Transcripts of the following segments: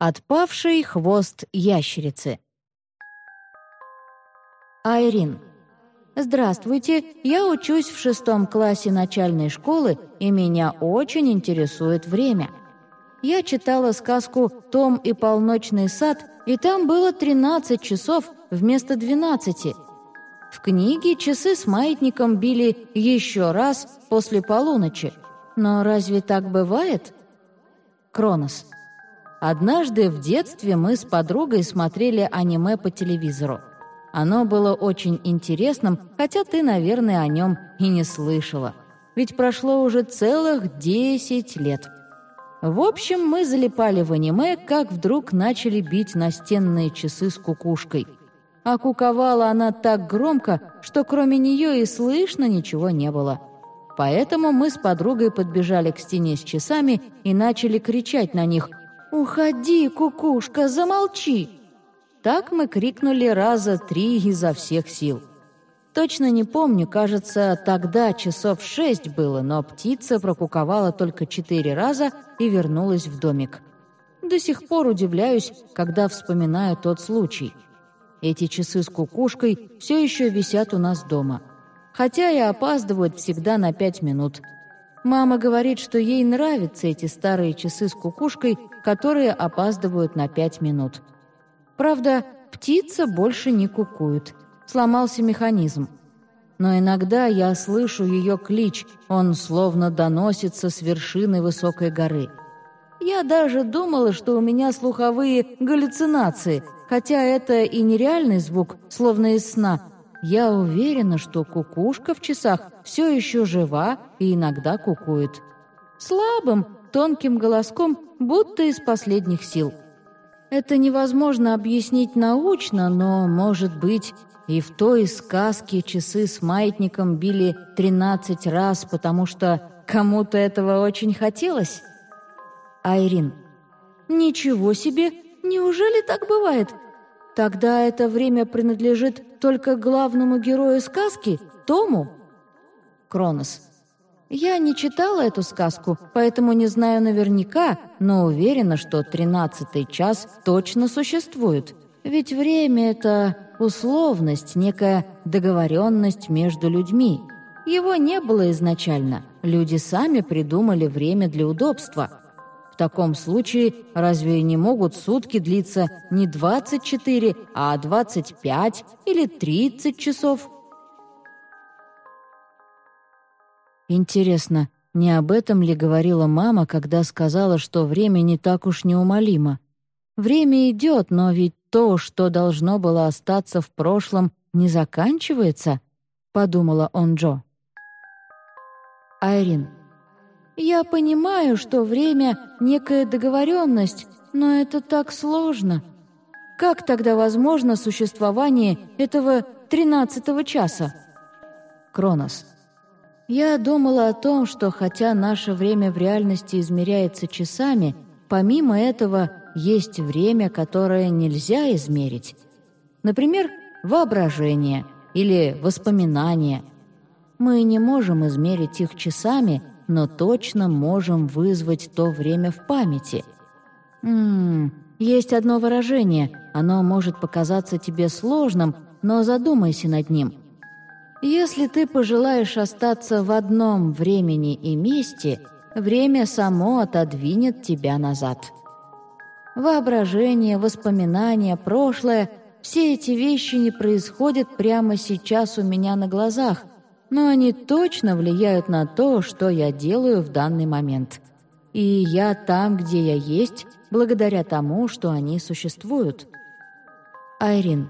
Отпавший хвост ящерицы. Айрин. Здравствуйте, я учусь в шестом классе начальной школы, и меня очень интересует время. Я читала сказку «Том и полночный сад», и там было 13 часов вместо 12. В книге часы с маятником били еще раз после полуночи. Но разве так бывает? Кронос. Однажды в детстве мы с подругой смотрели аниме по телевизору. Оно было очень интересным, хотя ты, наверное, о нем и не слышала. Ведь прошло уже целых 10 лет. В общем, мы залипали в аниме, как вдруг начали бить настенные часы с кукушкой. А куковала она так громко, что кроме нее и слышно ничего не было. Поэтому мы с подругой подбежали к стене с часами и начали кричать на них «Уходи, кукушка, замолчи!» Так мы крикнули раза три изо всех сил. Точно не помню, кажется, тогда часов шесть было, но птица прокуковала только четыре раза и вернулась в домик. До сих пор удивляюсь, когда вспоминаю тот случай. Эти часы с кукушкой все еще висят у нас дома. Хотя и опаздывают всегда на пять минут – Мама говорит, что ей нравятся эти старые часы с кукушкой, которые опаздывают на пять минут. Правда, птица больше не кукует. Сломался механизм. Но иногда я слышу ее клич, он словно доносится с вершины высокой горы. Я даже думала, что у меня слуховые галлюцинации, хотя это и нереальный звук, словно из сна, я уверена, что кукушка в часах все еще жива и иногда кукует. Слабым, тонким голоском, будто из последних сил. Это невозможно объяснить научно, но, может быть, и в той сказке часы с маятником били 13 раз, потому что кому-то этого очень хотелось? Айрин. Ничего себе! Неужели так бывает? Тогда это время принадлежит только главному герою сказки, Тому? Кронос. Я не читала эту сказку, поэтому не знаю наверняка, но уверена, что тринадцатый час точно существует. Ведь время — это условность, некая договоренность между людьми. Его не было изначально. Люди сами придумали время для удобства — в таком случае разве не могут сутки длиться не 24, а 25 или 30 часов? Интересно, не об этом ли говорила мама, когда сказала, что время не так уж неумолимо? Время идет, но ведь то, что должно было остаться в прошлом, не заканчивается, подумала он Джо. Айрин, я понимаю, что время — некая договоренность, но это так сложно. Как тогда возможно существование этого тринадцатого часа? Кронос. Я думала о том, что хотя наше время в реальности измеряется часами, помимо этого есть время, которое нельзя измерить. Например, воображение или воспоминания. Мы не можем измерить их часами — но точно можем вызвать то время в памяти. Ммм, есть одно выражение, оно может показаться тебе сложным, но задумайся над ним. Если ты пожелаешь остаться в одном времени и месте, время само отодвинет тебя назад. Воображение, воспоминания, прошлое — все эти вещи не происходят прямо сейчас у меня на глазах — но они точно влияют на то, что я делаю в данный момент. И я там, где я есть, благодаря тому, что они существуют. Айрин.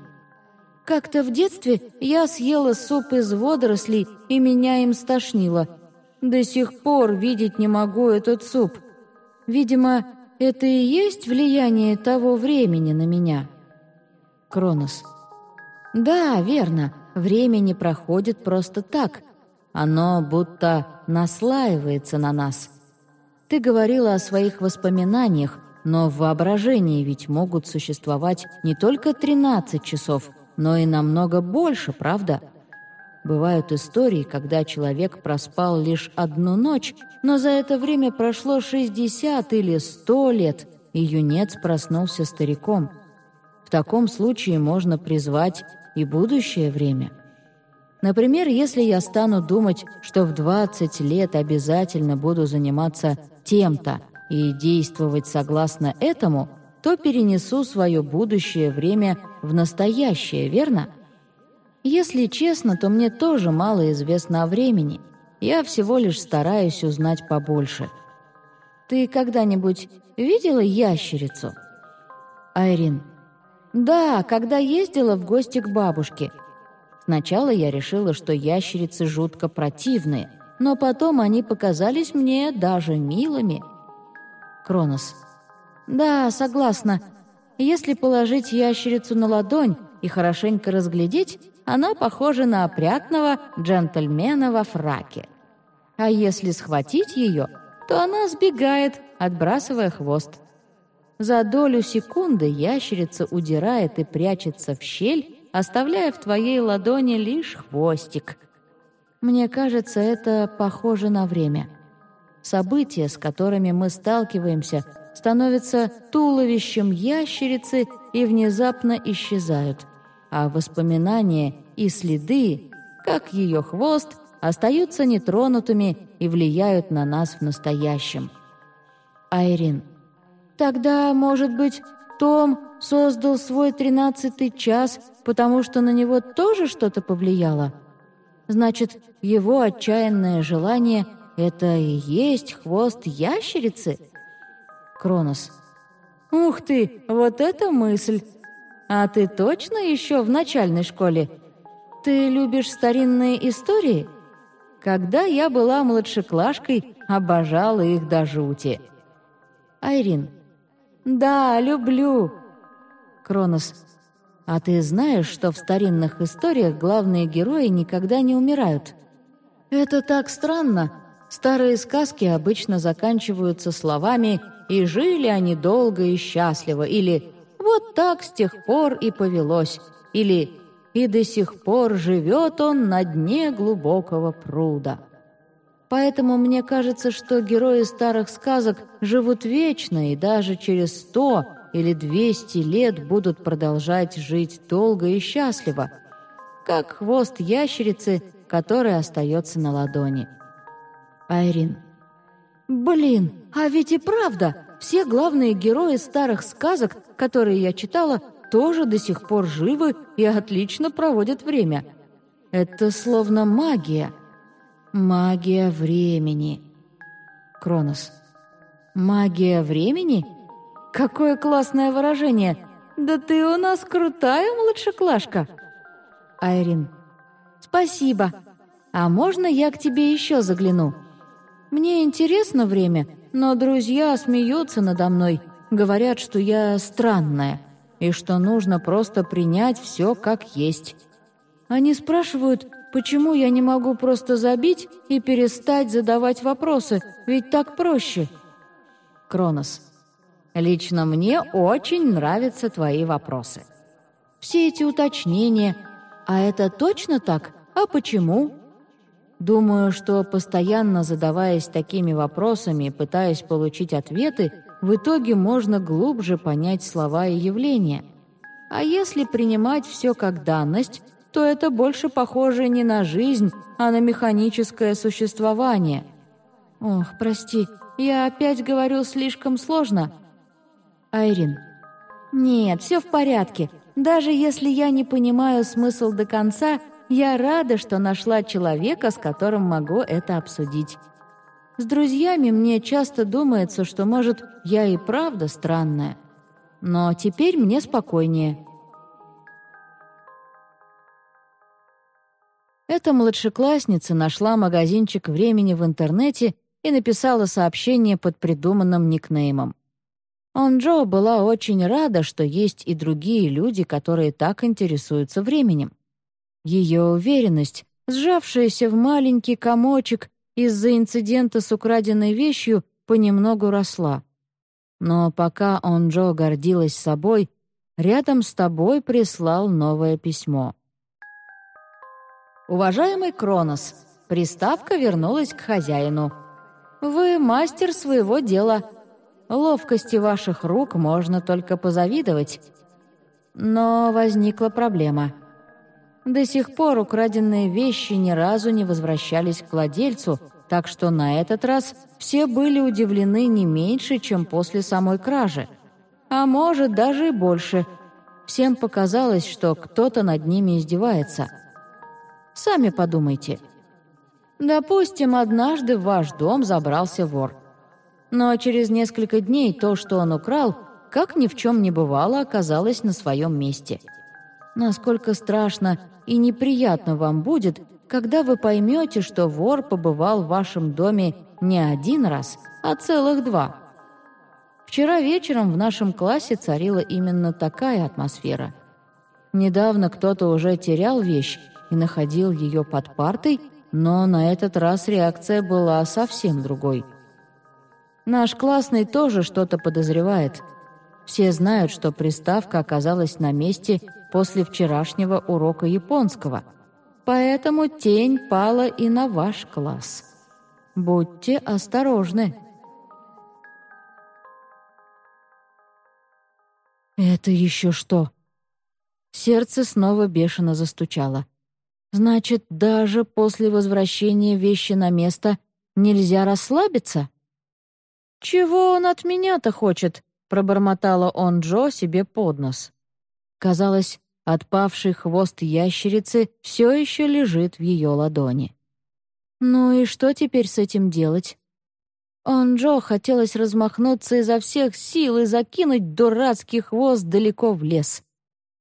Как-то в детстве я съела суп из водорослей, и меня им стошнило. До сих пор видеть не могу этот суп. Видимо, это и есть влияние того времени на меня. Кронос. Да, верно. Время не проходит просто так. Оно будто наслаивается на нас. Ты говорила о своих воспоминаниях, но в воображении ведь могут существовать не только 13 часов, но и намного больше, правда? Бывают истории, когда человек проспал лишь одну ночь, но за это время прошло 60 или 100 лет. и юнец проснулся стариком. В таком случае можно призвать и будущее время. Например, если я стану думать, что в 20 лет обязательно буду заниматься тем-то и действовать согласно этому, то перенесу свое будущее время в настоящее, верно? Если честно, то мне тоже мало известно о времени. Я всего лишь стараюсь узнать побольше. Ты когда-нибудь видела ящерицу? Айрин. Да, когда ездила в гости к бабушке. Сначала я решила, что ящерицы жутко противные, но потом они показались мне даже милыми. Кронос. Да, согласна. Если положить ящерицу на ладонь и хорошенько разглядеть, она похожа на опрятного джентльмена во фраке. А если схватить ее, то она сбегает, отбрасывая хвост. За долю секунды ящерица удирает и прячется в щель, оставляя в твоей ладони лишь хвостик. Мне кажется, это похоже на время. События, с которыми мы сталкиваемся, становятся туловищем ящерицы и внезапно исчезают, а воспоминания и следы, как ее хвост, остаются нетронутыми и влияют на нас в настоящем. Айрин. Тогда, может быть, Том создал свой тринадцатый час, потому что на него тоже что-то повлияло? Значит, его отчаянное желание — это и есть хвост ящерицы? Кронос. «Ух ты, вот это мысль! А ты точно еще в начальной школе? Ты любишь старинные истории?» Когда я была младшеклашкой, обожала их до жути. Айрин. Да, люблю. Кронос. А ты знаешь, что в старинных историях главные герои никогда не умирают? Это так странно. Старые сказки обычно заканчиваются словами «и жили они долго и счастливо» или «вот так с тех пор и повелось» или и до сих пор живет он на дне глубокого пруда. Поэтому мне кажется, что герои старых сказок живут вечно и даже через сто или двести лет будут продолжать жить долго и счастливо, как хвост ящерицы, который остается на ладони. Айрин. Блин, а ведь и правда, все главные герои старых сказок, которые я читала, тоже до сих пор живы и отлично проводят время. Это словно магия. Магия времени. Кронос. Магия времени? Какое классное выражение! Да ты у нас крутая младшеклашка! Айрин. Спасибо. А можно я к тебе еще загляну? Мне интересно время, но друзья смеются надо мной, говорят, что я странная и что нужно просто принять все как есть. Они спрашивают, почему я не могу просто забить и перестать задавать вопросы, ведь так проще. Кронос. Лично мне очень нравятся твои вопросы. Все эти уточнения. А это точно так? А почему? Думаю, что постоянно задаваясь такими вопросами, пытаясь получить ответы, в итоге можно глубже понять слова и явления. А если принимать все как данность, то это больше похоже не на жизнь, а на механическое существование. Ох, прости, я опять говорю слишком сложно. Айрин. Нет, все в порядке. Даже если я не понимаю смысл до конца, я рада, что нашла человека, с которым могу это обсудить. С друзьями мне часто думается, что, может, я и правда странная. Но теперь мне спокойнее. Эта младшеклассница нашла магазинчик времени в интернете и написала сообщение под придуманным никнеймом. Онджо была очень рада, что есть и другие люди, которые так интересуются временем. Ее уверенность, сжавшаяся в маленький комочек, из-за инцидента с украденной вещью понемногу росла. Но пока он Джо гордилась собой, рядом с тобой прислал новое письмо. «Уважаемый Кронос, приставка вернулась к хозяину. Вы мастер своего дела. ловкости ваших рук можно только позавидовать. Но возникла проблема. До сих пор украденные вещи ни разу не возвращались к владельцу, так что на этот раз все были удивлены не меньше, чем после самой кражи. А может, даже и больше. Всем показалось, что кто-то над ними издевается. Сами подумайте. Допустим, однажды в ваш дом забрался вор. Но через несколько дней то, что он украл, как ни в чем не бывало, оказалось на своем месте. Насколько страшно и неприятно вам будет, когда вы поймете, что вор побывал в вашем доме не один раз, а целых два. Вчера вечером в нашем классе царила именно такая атмосфера. Недавно кто-то уже терял вещь и находил ее под партой, но на этот раз реакция была совсем другой. Наш классный тоже что-то подозревает. Все знают, что приставка оказалась на месте после вчерашнего урока японского – Поэтому тень пала и на ваш класс. Будьте осторожны. Это еще что? Сердце снова бешено застучало. Значит, даже после возвращения вещи на место нельзя расслабиться? «Чего он от меня-то хочет?» — пробормотала он Джо себе под нос. Казалось, Отпавший хвост ящерицы все еще лежит в ее ладони. Ну и что теперь с этим делать? Он Джо хотелось размахнуться изо всех сил и закинуть дурацкий хвост далеко в лес.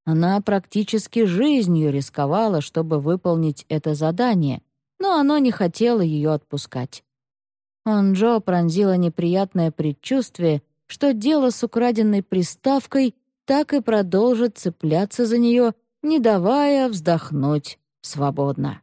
Она практически жизнью рисковала, чтобы выполнить это задание, но оно не хотело ее отпускать. Он Джо пронзило неприятное предчувствие, что дело с украденной приставкой так и продолжит цепляться за нее, не давая вздохнуть свободно.